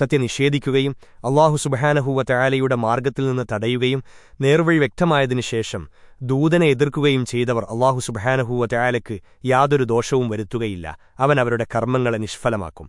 സത്യനിഷേധിക്കുകയും അള്ളാഹു സുബഹാനഹൂവ തയാലയുടെ മാർഗത്തിൽ നിന്ന് തടയുകയും നേർവഴി വ്യക്തമായതിനു ശേഷം ദൂതനെ എതിർക്കുകയും ചെയ്തവർ അള്ളാഹു സുബഹാനഹൂവ തയാലയ്ക്ക് യാതൊരു ദോഷവും വരുത്തുകയില്ല. അവൻ അവരുടെ കർമ്മങ്ങളെ നിഷ്ഫലമാക്കും.